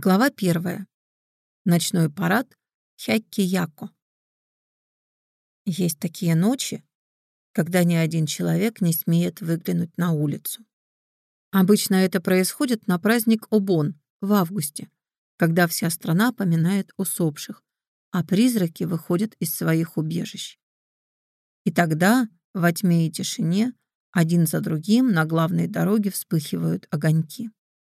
Глава первая. Ночной парад Хякки-Яко. Есть такие ночи, когда ни один человек не смеет выглянуть на улицу. Обычно это происходит на праздник Обон в августе, когда вся страна поминает усопших, а призраки выходят из своих убежищ. И тогда, во тьме и тишине, один за другим на главной дороге вспыхивают огоньки.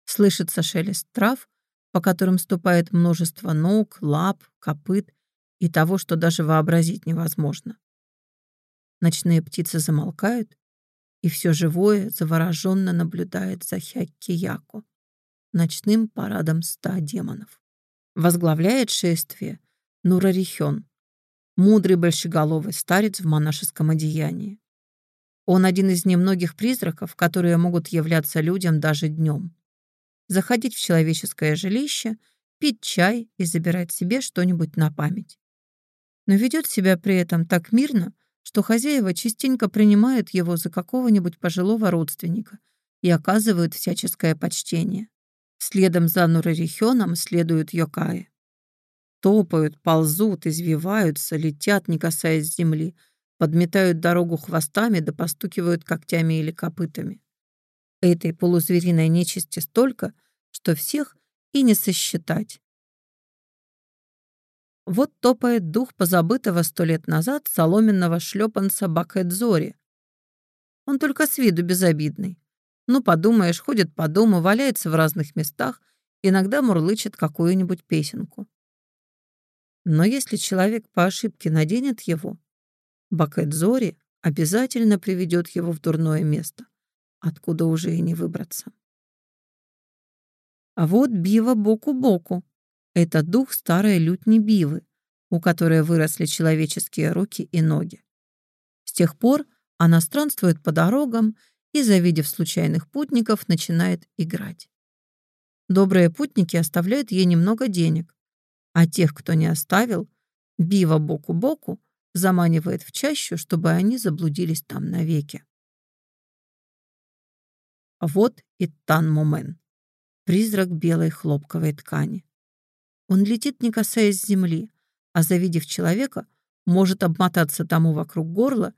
Слышится шелест трав, по которым ступает множество ног, лап, копыт и того, что даже вообразить невозможно. Ночные птицы замолкают, и все живое завороженно наблюдает за Хякки-Яку, ночным парадом ста демонов. Возглавляет шествие Нурарихен, мудрый большеголовый старец в монашеском одеянии. Он один из немногих призраков, которые могут являться людям даже днем заходить в человеческое жилище, пить чай и забирать себе что-нибудь на память. Но ведет себя при этом так мирно, что хозяева частенько принимают его за какого-нибудь пожилого родственника и оказывают всяческое почтение. Следом за Нурарихёном следуют Йокаи. Топают, ползут, извиваются, летят, не касаясь земли, подметают дорогу хвостами да постукивают когтями или копытами. Этой полузвериной нечисти столько, что всех и не сосчитать. Вот топает дух позабытого сто лет назад соломенного шлепанца Бакэдзори. Он только с виду безобидный. Ну, подумаешь, ходит по дому, валяется в разных местах, иногда мурлычет какую-нибудь песенку. Но если человек по ошибке наденет его, Бакэдзори обязательно приведет его в дурное место откуда уже и не выбраться. А вот Бива боку-боку. Это дух старой лютни Бивы, у которой выросли человеческие руки и ноги. С тех пор она странствует по дорогам и, завидев случайных путников, начинает играть. Добрые путники оставляют ей немного денег, а тех, кто не оставил, Бива боку-боку заманивает в чащу, чтобы они заблудились там навеки. Вот и Тан-Момен, призрак белой хлопковой ткани. Он летит, не касаясь земли, а, завидев человека, может обмотаться тому вокруг горла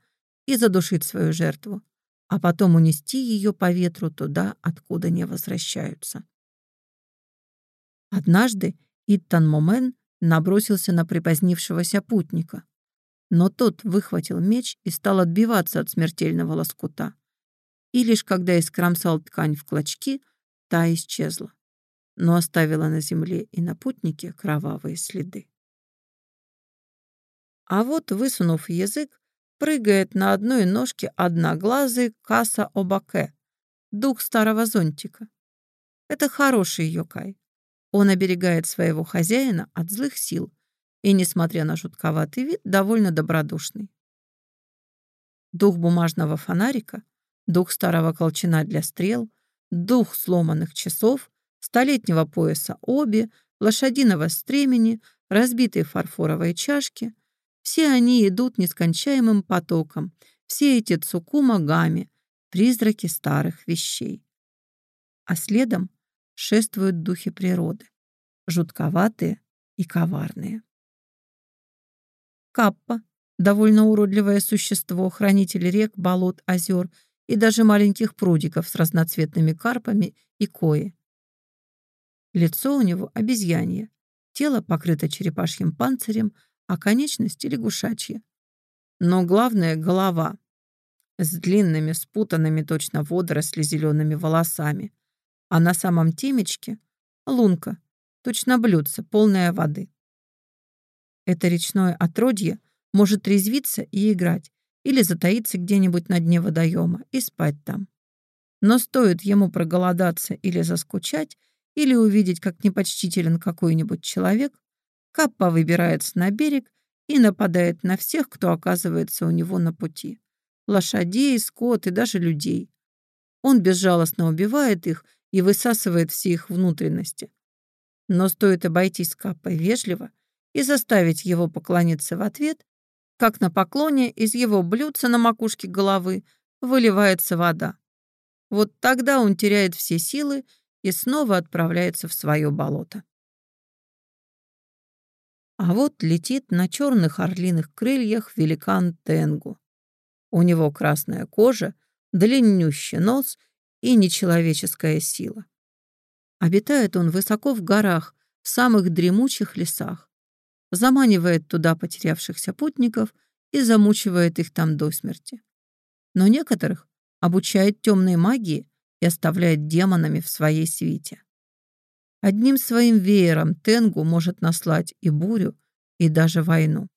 и задушить свою жертву, а потом унести ее по ветру туда, откуда не возвращаются. Однажды Иттан Момен набросился на припозднившегося путника, но тот выхватил меч и стал отбиваться от смертельного лоскута и лишь когда искромсал ткань в клочки, та исчезла, но оставила на земле и на путнике кровавые следы. А вот, высунув язык, прыгает на одной ножке одноглазый Каса Обаке, дух старого зонтика. Это хороший йокай. Он оберегает своего хозяина от злых сил и, несмотря на жутковатый вид, довольно добродушный. Дух бумажного фонарика дух старого колчана для стрел, дух сломанных часов, столетнего пояса оби, лошадиного стремени, разбитые фарфоровые чашки. Все они идут нескончаемым потоком, все эти цукума-гами, призраки старых вещей. А следом шествуют духи природы, жутковатые и коварные. Каппа, довольно уродливое существо, хранитель рек, болот, озер и даже маленьких прудиков с разноцветными карпами и кои. Лицо у него обезьянье, тело покрыто черепашьим панцирем, а конечности лягушачьи. Но главное — голова с длинными, спутанными точно водоросли зелеными волосами, а на самом темечке — лунка, точно блюдце, полная воды. Это речное отродье может резвиться и играть, или затаиться где-нибудь на дне водоема и спать там. Но стоит ему проголодаться или заскучать, или увидеть, как непочтителен какой-нибудь человек, Каппа выбирается на берег и нападает на всех, кто оказывается у него на пути. Лошадей, скот и даже людей. Он безжалостно убивает их и высасывает все их внутренности. Но стоит обойтись Каппой вежливо и заставить его поклониться в ответ, как на поклоне из его блюдца на макушке головы выливается вода. Вот тогда он теряет все силы и снова отправляется в свое болото. А вот летит на черных орлиных крыльях великан Тенгу. У него красная кожа, длиннющий нос и нечеловеческая сила. Обитает он высоко в горах, в самых дремучих лесах. Заманивает туда потерявшихся путников и замучивает их там до смерти. Но некоторых обучает темной магии и оставляет демонами в своей свите. Одним своим веером Тенгу может наслать и бурю, и даже войну.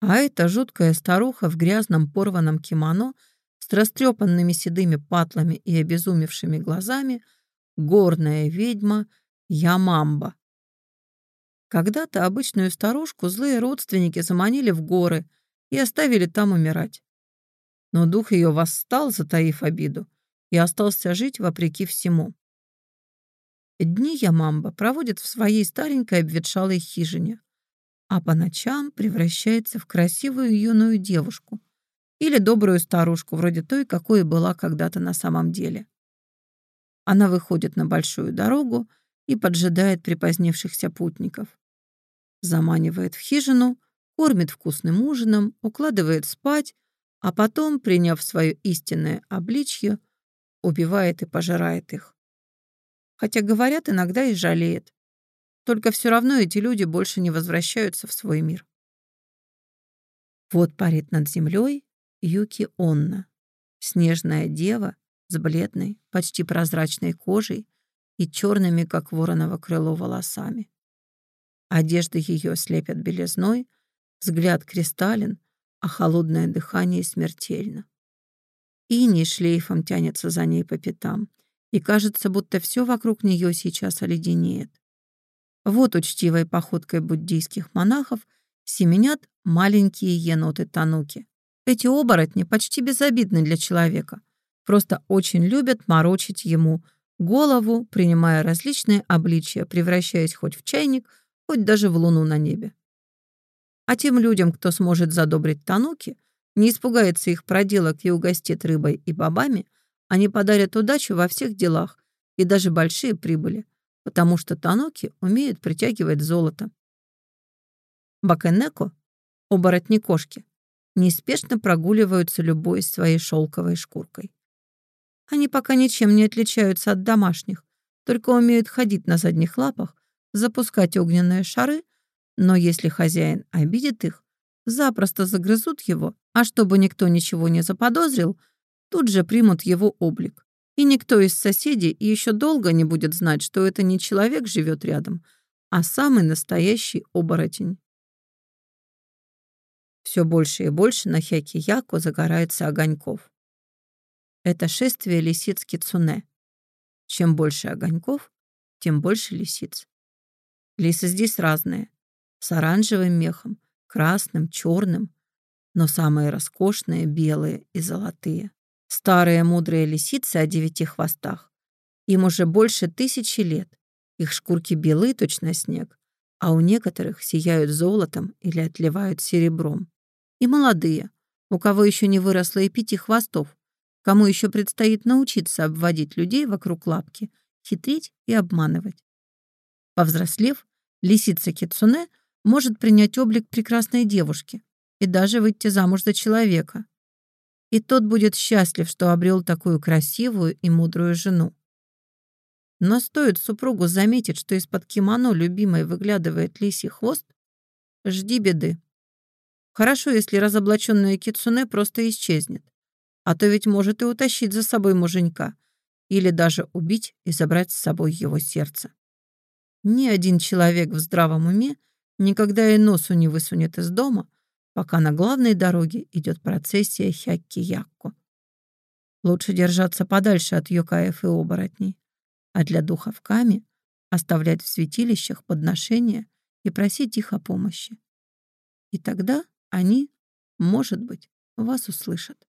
А эта жуткая старуха в грязном порванном кимоно с растрепанными седыми патлами и обезумевшими глазами — горная ведьма Ямамба. Когда-то обычную старушку злые родственники заманили в горы и оставили там умирать. Но дух ее восстал, затаив обиду, и остался жить вопреки всему. Дни Ямамба проводит в своей старенькой обветшалой хижине, а по ночам превращается в красивую юную девушку или добрую старушку, вроде той, какой была когда-то на самом деле. Она выходит на большую дорогу и поджидает припозднившихся путников. Заманивает в хижину, кормит вкусным ужином, укладывает спать, а потом, приняв свое истинное обличье, убивает и пожирает их хотя, говорят, иногда и жалеет. Только все равно эти люди больше не возвращаются в свой мир. Вот парит над землей Юки Онна, снежная дева с бледной, почти прозрачной кожей и черными, как вороново крыло, волосами. Одежды ее слепят белизной, взгляд кристаллен, а холодное дыхание смертельно. Иней шлейфом тянется за ней по пятам — и кажется, будто все вокруг нее сейчас оледенеет. Вот учтивой походкой буддийских монахов семенят маленькие еноты-тануки. Эти оборотни почти безобидны для человека, просто очень любят морочить ему голову, принимая различные обличия, превращаясь хоть в чайник, хоть даже в луну на небе. А тем людям, кто сможет задобрить тануки, не испугается их проделок и угостит рыбой и бобами, они подарят удачу во всех делах и даже большие прибыли, потому что таноки умеют притягивать золото. Бакенеко, оборотни кошки, неспешно прогуливаются любой своей шелковой шкуркой. Они пока ничем не отличаются от домашних, только умеют ходить на задних лапах, запускать огненные шары, но если хозяин обидит их, запросто загрызут его, а чтобы никто ничего не заподозрил — тут же примут его облик. И никто из соседей еще долго не будет знать, что это не человек живет рядом, а самый настоящий оборотень. Все больше и больше на Хяки-Яко загорается огоньков. Это шествие лисиц Кицуне. Чем больше огоньков, тем больше лисиц. Лисы здесь разные. С оранжевым мехом, красным, черным, но самые роскошные — белые и золотые. Старые мудрые лисицы о девяти хвостах. Им уже больше тысячи лет. Их шкурки белы, точно снег, а у некоторых сияют золотом или отливают серебром. И молодые, у кого еще не выросло и пяти хвостов, кому еще предстоит научиться обводить людей вокруг лапки, хитрить и обманывать. Повзрослев, лисица Кицуне может принять облик прекрасной девушки и даже выйти замуж за человека и тот будет счастлив, что обрел такую красивую и мудрую жену. Но стоит супругу заметить, что из-под кимоно любимой выглядывает лисий хвост, жди беды. Хорошо, если разоблаченная кицуне просто исчезнет, а то ведь может и утащить за собой муженька или даже убить и забрать с собой его сердце. Ни один человек в здравом уме никогда и носу не высунет из дома, пока на главной дороге идет процессия Хякки-Якко. Лучше держаться подальше от юкаев и оборотней, а для духов Ками оставлять в святилищах подношения и просить их о помощи. И тогда они, может быть, вас услышат.